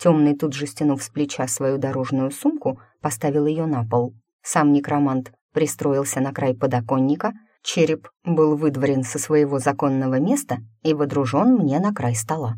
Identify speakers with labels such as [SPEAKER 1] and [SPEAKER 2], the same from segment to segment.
[SPEAKER 1] Темный тут же, стянув с плеча свою дорожную сумку, поставил ее на пол. Сам некромант пристроился на край подоконника, череп был выдворен со своего законного места и водружен мне на край стола.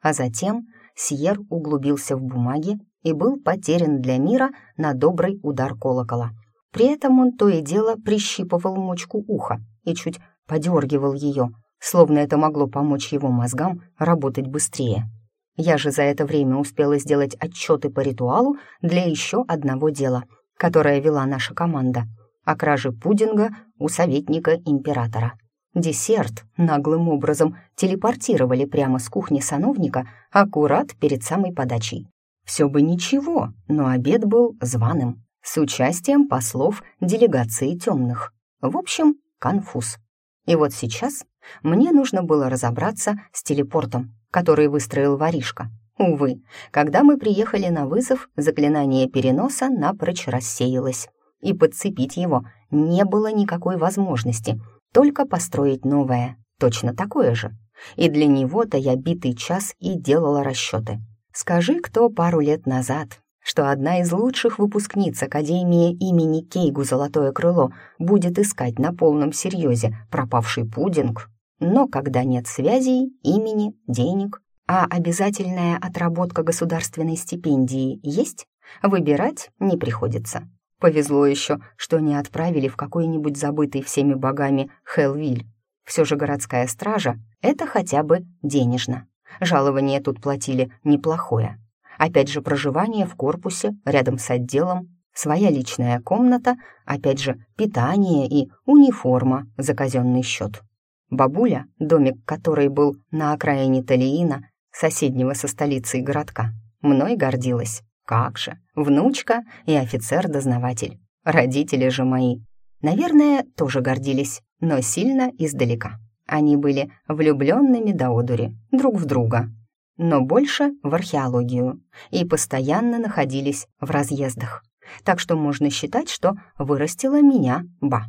[SPEAKER 1] А затем Сьер углубился в бумаги и был потерян для мира на добрый удар колокола. При этом он то и дело прищипывал мочку уха и чуть подергивал ее, словно это могло помочь его мозгам работать быстрее. Я же за это время успела сделать отчеты по ритуалу для еще одного дела, которое вела наша команда — о краже пудинга у советника императора. Десерт наглым образом телепортировали прямо с кухни сановника аккурат перед самой подачей. Все бы ничего, но обед был званым, с участием послов делегации темных. В общем, конфуз. И вот сейчас мне нужно было разобраться с телепортом, который выстроил воришка. Увы, когда мы приехали на вызов, заклинание переноса напрочь рассеялось и подцепить его не было никакой возможности, только построить новое, точно такое же. И для него-то я битый час и делала расчеты. Скажи кто пару лет назад, что одна из лучших выпускниц Академии имени Кейгу «Золотое крыло» будет искать на полном серьезе пропавший пудинг. Но когда нет связей, имени, денег, а обязательная отработка государственной стипендии есть, выбирать не приходится. Повезло еще, что не отправили в какой-нибудь забытый всеми богами Хелвиль. Все же городская стража — это хотя бы денежно. Жалование тут платили неплохое. Опять же, проживание в корпусе, рядом с отделом, своя личная комната, опять же, питание и униформа за казенный счет. Бабуля, домик которой был на окраине Талиина, соседнего со столицей городка, мной гордилась. Как же, внучка и офицер-дознаватель. Родители же мои. Наверное, тоже гордились, но сильно издалека. Они были влюбленными до одури, друг в друга, но больше в археологию и постоянно находились в разъездах. Так что можно считать, что вырастила меня Ба.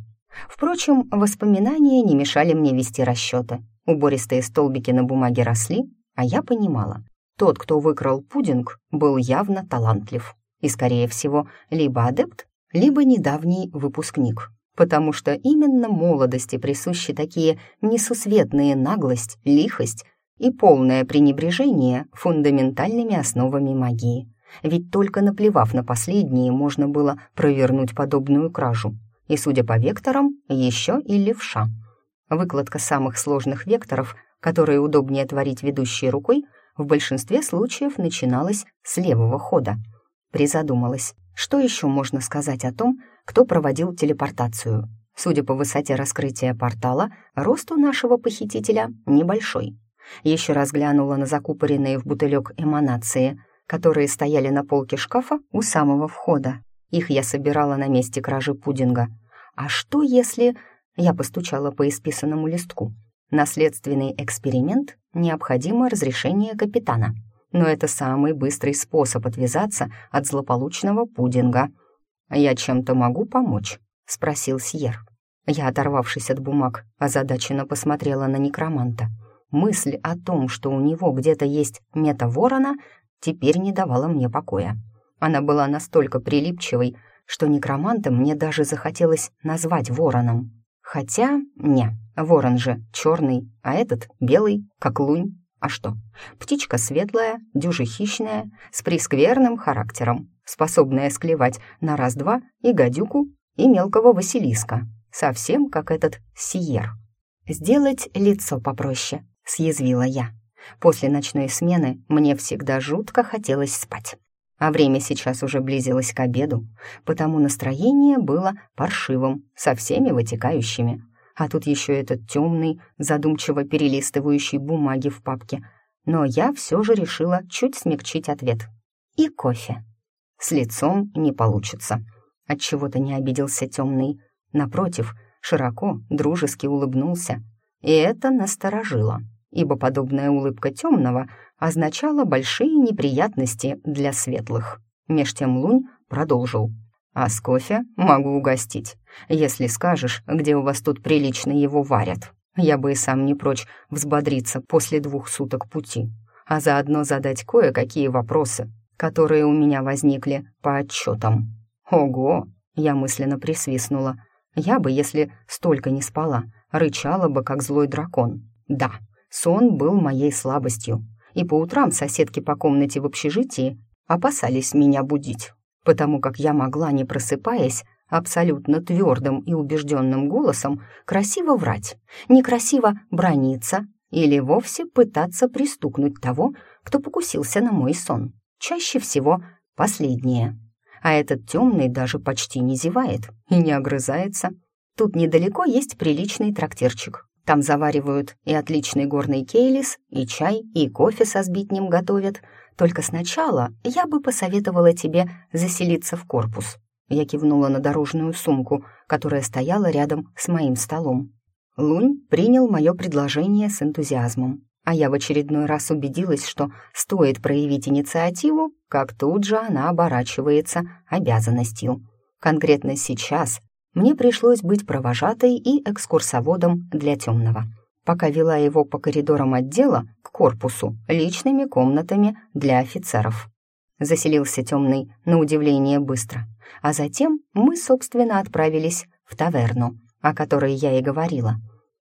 [SPEAKER 1] Впрочем, воспоминания не мешали мне вести расчеты. Убористые столбики на бумаге росли, а я понимала, тот, кто выкрал пудинг, был явно талантлив и, скорее всего, либо адепт, либо недавний выпускник, потому что именно молодости присущи такие несусветные наглость, лихость и полное пренебрежение фундаментальными основами магии. Ведь только наплевав на последние, можно было провернуть подобную кражу. И, судя по векторам, еще и левша. Выкладка самых сложных векторов, которые удобнее творить ведущей рукой — в большинстве случаев начиналась с левого хода. Призадумалась, что еще можно сказать о том, кто проводил телепортацию. Судя по высоте раскрытия портала, рост у нашего похитителя небольшой. Еще раз глянула на закупоренные в бутылек эманации, которые стояли на полке шкафа у самого входа. Их я собирала на месте кражи пудинга. А что если... Я постучала по исписанному листку. Наследственный эксперимент необходимо разрешение капитана. Но это самый быстрый способ отвязаться от злополучного пудинга. «Я чем-то могу помочь?» — спросил Сьер. Я, оторвавшись от бумаг, озадаченно посмотрела на некроманта. Мысль о том, что у него где-то есть мета-ворона, теперь не давала мне покоя. Она была настолько прилипчивой, что некроманта мне даже захотелось назвать вороном. Хотя, не, ворон же черный, а этот белый, как лунь. А что? Птичка светлая, дюже хищная, с прискверным характером, способная склевать на раз-два и гадюку, и мелкого василиска, совсем как этот сиер. «Сделать лицо попроще», — съязвила я. После ночной смены мне всегда жутко хотелось спать а время сейчас уже близилось к обеду, потому настроение было паршивым, со всеми вытекающими. А тут еще этот темный, задумчиво перелистывающий бумаги в папке. Но я все же решила чуть смягчить ответ. И кофе. С лицом не получится. От чего то не обиделся темный. Напротив, широко, дружески улыбнулся. И это насторожило, ибо подобная улыбка темного — означало большие неприятности для светлых. Меж тем Лунь продолжил. «А с кофе могу угостить, если скажешь, где у вас тут прилично его варят. Я бы и сам не прочь взбодриться после двух суток пути. а заодно задать кое-какие вопросы, которые у меня возникли по отчетам. Ого! Я мысленно присвистнула. Я бы, если столько не спала, рычала бы, как злой дракон. Да, сон был моей слабостью, и по утрам соседки по комнате в общежитии опасались меня будить, потому как я могла, не просыпаясь, абсолютно твердым и убежденным голосом красиво врать, некрасиво брониться или вовсе пытаться пристукнуть того, кто покусился на мой сон. Чаще всего последнее. А этот темный даже почти не зевает и не огрызается. Тут недалеко есть приличный трактирчик. Там заваривают и отличный горный кейлис, и чай, и кофе со сбитнем готовят. Только сначала я бы посоветовала тебе заселиться в корпус. Я кивнула на дорожную сумку, которая стояла рядом с моим столом. Лунь принял мое предложение с энтузиазмом, а я в очередной раз убедилась, что стоит проявить инициативу, как тут же она оборачивается обязанностью. Конкретно сейчас мне пришлось быть провожатой и экскурсоводом для темного, пока вела его по коридорам отдела к корпусу личными комнатами для офицеров. Заселился темный, на удивление, быстро. А затем мы, собственно, отправились в таверну, о которой я и говорила.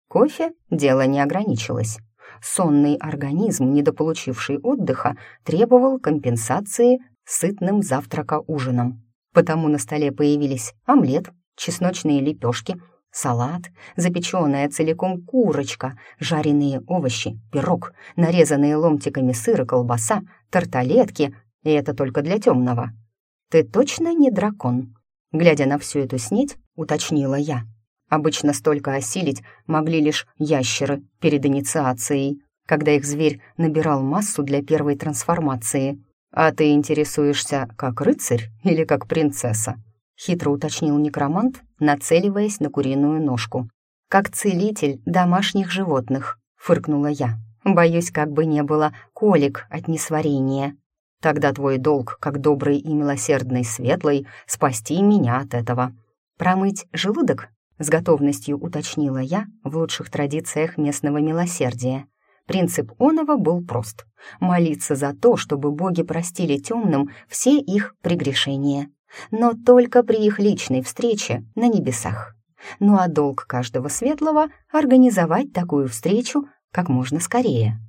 [SPEAKER 1] Кофе дело не ограничилось. Сонный организм, недополучивший отдыха, требовал компенсации сытным завтрака-ужином. Потому на столе появились омлет, чесночные лепешки, салат, запеченная целиком курочка, жареные овощи, пирог, нарезанные ломтиками сыра, колбаса, тарталетки, и это только для темного. «Ты точно не дракон?» Глядя на всю эту снеть, уточнила я. Обычно столько осилить могли лишь ящеры перед инициацией, когда их зверь набирал массу для первой трансформации. «А ты интересуешься как рыцарь или как принцесса?» — хитро уточнил некромант, нацеливаясь на куриную ножку. «Как целитель домашних животных», — фыркнула я. «Боюсь, как бы не было колик от несварения. Тогда твой долг, как добрый и милосердный светлый, спасти меня от этого. Промыть желудок с готовностью уточнила я в лучших традициях местного милосердия. Принцип Онова был прост — молиться за то, чтобы боги простили темным все их прегрешения, но только при их личной встрече на небесах. Ну а долг каждого светлого — организовать такую встречу как можно скорее.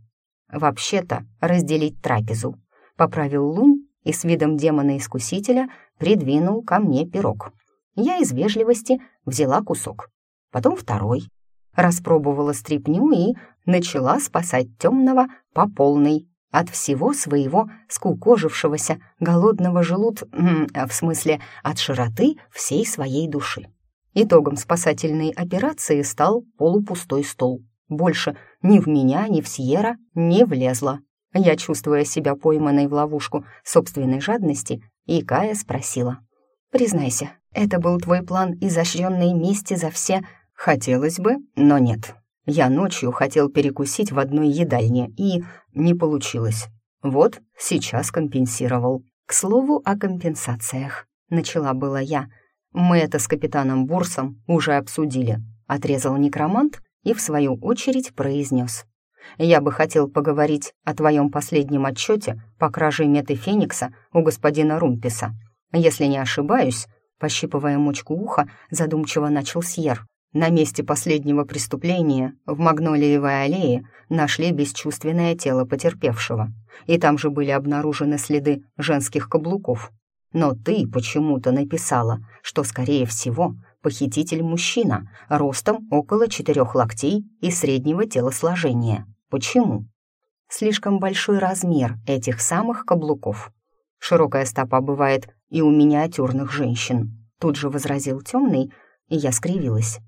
[SPEAKER 1] «Вообще-то разделить трапезу», — поправил Лунь и с видом демона-искусителя придвинул ко мне пирог. Я из вежливости взяла кусок, потом второй, распробовала стряпню и начала спасать темного по полной от всего своего скукожившегося голодного желуд, в смысле от широты всей своей души. Итогом спасательной операции стал полупустой стол. Больше ни в меня, ни в Сьерра не влезло. Я, чувствуя себя пойманной в ловушку собственной жадности, и Кая спросила. «Признайся, это был твой план изощренной мести за все. Хотелось бы, но нет. Я ночью хотел перекусить в одной едальне, и не получилось. Вот, сейчас компенсировал. К слову о компенсациях. Начала была я. Мы это с капитаном Бурсом уже обсудили. Отрезал некромант и, в свою очередь, произнес. Я бы хотел поговорить о твоем последнем отчете по краже меты Феникса у господина Румписа. Если не ошибаюсь, Пощипывая мочку уха, задумчиво начал Сьер. На месте последнего преступления в Магнолиевой аллее нашли бесчувственное тело потерпевшего, и там же были обнаружены следы женских каблуков. Но ты почему-то написала, что, скорее всего, похититель мужчина, ростом около четырех локтей и среднего телосложения. Почему? Слишком большой размер этих самых каблуков. Широкая стопа бывает и у миниатюрных женщин», — тут же возразил темный, и я скривилась.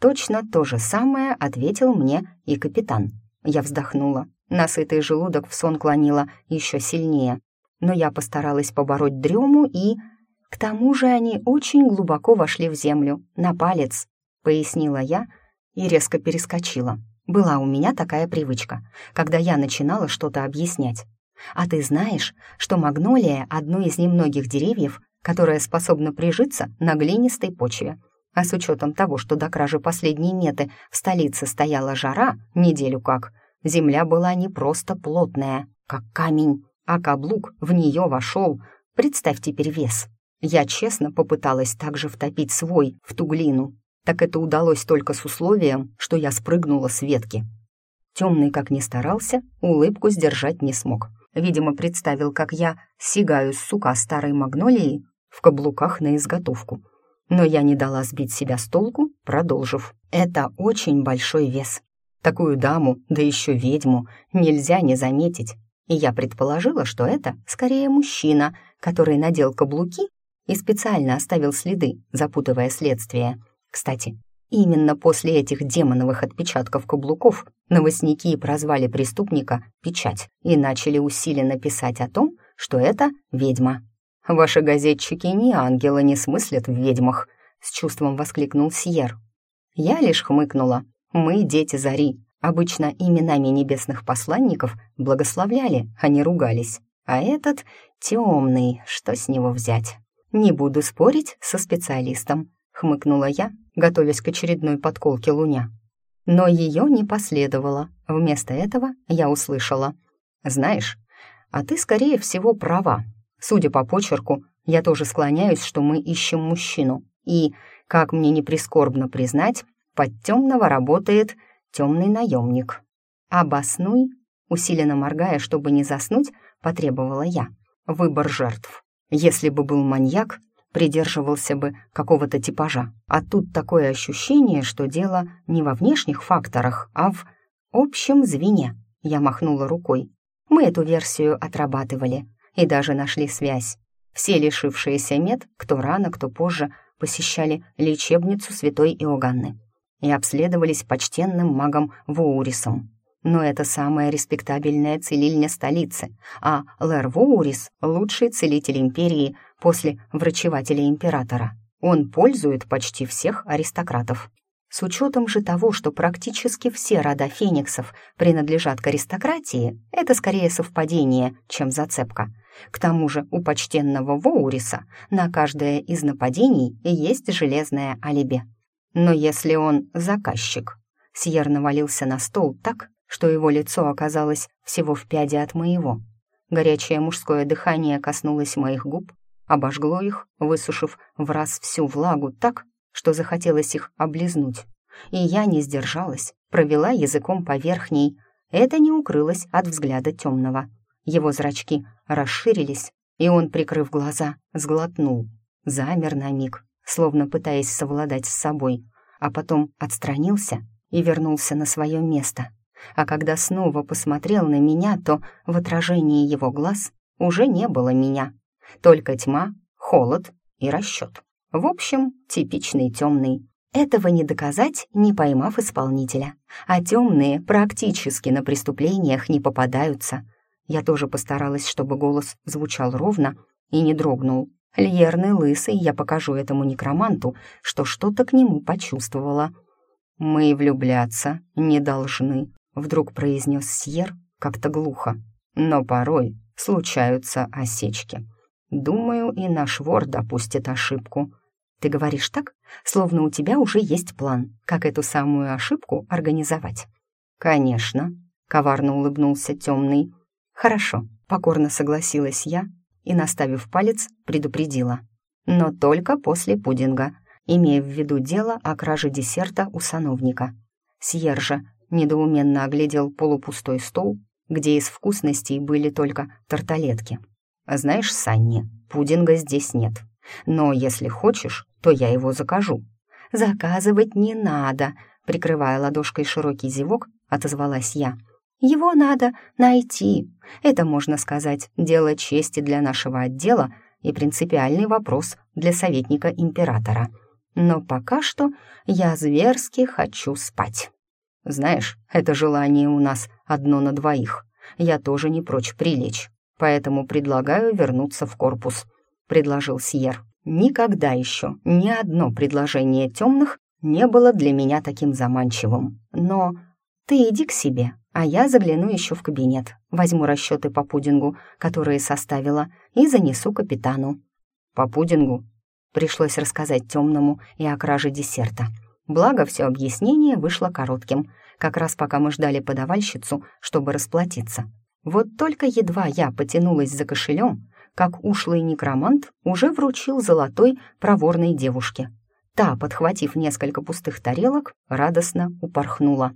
[SPEAKER 1] Точно то же самое ответил мне и капитан. Я вздохнула. Насытый желудок в сон клонила еще сильнее. Но я постаралась побороть дрему и... К тому же они очень глубоко вошли в землю, на палец, пояснила я и резко перескочила. Была у меня такая привычка, когда я начинала что-то объяснять. А ты знаешь, что магнолия — одно из немногих деревьев, которое способно прижиться на глинистой почве. А с учетом того, что до кражи последней меты в столице стояла жара, неделю как, Земля была не просто плотная, как камень, а каблук в нее вошел. Представь теперь вес. Я честно попыталась также втопить свой в ту глину. Так это удалось только с условием, что я спрыгнула с ветки. Темный, как ни старался, улыбку сдержать не смог. Видимо, представил, как я сигаю с сука старой магнолии в каблуках на изготовку. Но я не дала сбить себя с толку, продолжив. Это очень большой вес. Такую даму, да еще ведьму, нельзя не заметить. И я предположила, что это скорее мужчина, который надел каблуки и специально оставил следы, запутывая следствие. Кстати, именно после этих демоновых отпечатков каблуков новостники прозвали преступника «Печать» и начали усиленно писать о том, что это ведьма. «Ваши газетчики ни ангела не смыслят в ведьмах», — с чувством воскликнул Сьер. Я лишь хмыкнула. «Мы дети Зари. Обычно именами небесных посланников благословляли, а не ругались. А этот темный, что с него взять?» «Не буду спорить со специалистом», — хмыкнула я, готовясь к очередной подколке Луня. Но ее не последовало. Вместо этого я услышала. «Знаешь, а ты, скорее всего, права. Судя по почерку, я тоже склоняюсь, что мы ищем мужчину. И, как мне не прискорбно признать, под темного работает темный наемник. «Обоснуй», усиленно моргая, чтобы не заснуть, потребовала я. Выбор жертв. Если бы был маньяк, придерживался бы какого-то типажа. А тут такое ощущение, что дело не во внешних факторах, а в общем звене. Я махнула рукой. Мы эту версию отрабатывали и даже нашли связь. Все лишившиеся мед, кто рано, кто позже, посещали лечебницу святой Иоганны и обследовались почтенным магом Воурисом но это самая респектабельная целильня столицы, а Лэр Воурис — лучший целитель империи после врачевателя императора. Он пользует почти всех аристократов. С учетом же того, что практически все рода фениксов принадлежат к аристократии, это скорее совпадение, чем зацепка. К тому же у почтенного Воуриса на каждое из нападений есть железное алиби. Но если он заказчик, Сьер навалился на стол так, что его лицо оказалось всего в пяди от моего. Горячее мужское дыхание коснулось моих губ, обожгло их, высушив в раз всю влагу так, что захотелось их облизнуть. И я не сдержалась, провела языком по верхней. Это не укрылось от взгляда темного. Его зрачки расширились, и он, прикрыв глаза, сглотнул. Замер на миг, словно пытаясь совладать с собой, а потом отстранился и вернулся на свое место — а когда снова посмотрел на меня, то в отражении его глаз уже не было меня. Только тьма, холод и расчет. В общем, типичный темный. Этого не доказать, не поймав исполнителя. А темные практически на преступлениях не попадаются. Я тоже постаралась, чтобы голос звучал ровно и не дрогнул. Льерный лысый, я покажу этому некроманту, что что-то к нему почувствовала. «Мы влюбляться не должны», вдруг произнес Сьер как-то глухо. Но порой случаются осечки. Думаю, и наш вор допустит ошибку. Ты говоришь так, словно у тебя уже есть план, как эту самую ошибку организовать. Конечно, коварно улыбнулся темный. Хорошо, покорно согласилась я и, наставив палец, предупредила. Но только после пудинга, имея в виду дело о краже десерта у сановника. Сьер же недоуменно оглядел полупустой стол, где из вкусностей были только тарталетки. А «Знаешь, Санни, пудинга здесь нет. Но если хочешь, то я его закажу». «Заказывать не надо», — прикрывая ладошкой широкий зевок, отозвалась я. «Его надо найти. Это, можно сказать, дело чести для нашего отдела и принципиальный вопрос для советника императора. Но пока что я зверски хочу спать». Знаешь, это желание у нас одно на двоих. Я тоже не прочь прилечь, поэтому предлагаю вернуться в корпус», — предложил Сьер. «Никогда еще ни одно предложение темных не было для меня таким заманчивым. Но ты иди к себе, а я загляну еще в кабинет, возьму расчеты по пудингу, которые составила, и занесу капитану». «По пудингу?» Пришлось рассказать темному и о краже десерта. Благо, все объяснение вышло коротким. как раз пока мы ждали подавальщицу, чтобы расплатиться. Вот только едва я потянулась за кошелем, как ушлый некромант уже вручил золотой проворной девушке. Та, подхватив несколько пустых тарелок, радостно упорхнула.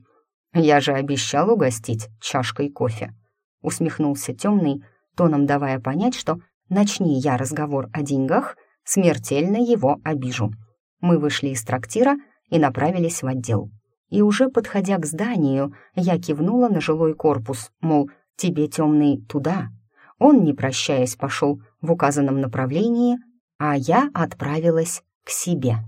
[SPEAKER 1] «Я же обещал угостить чашкой кофе», — усмехнулся темный, тоном давая понять, что начни я разговор о деньгах, смертельно его обижу. Мы вышли из трактира и направились в отдел. И уже подходя к зданию, я кивнула на жилой корпус, мол, тебе темный туда. Он, не прощаясь, пошел в указанном направлении, а я отправилась к себе.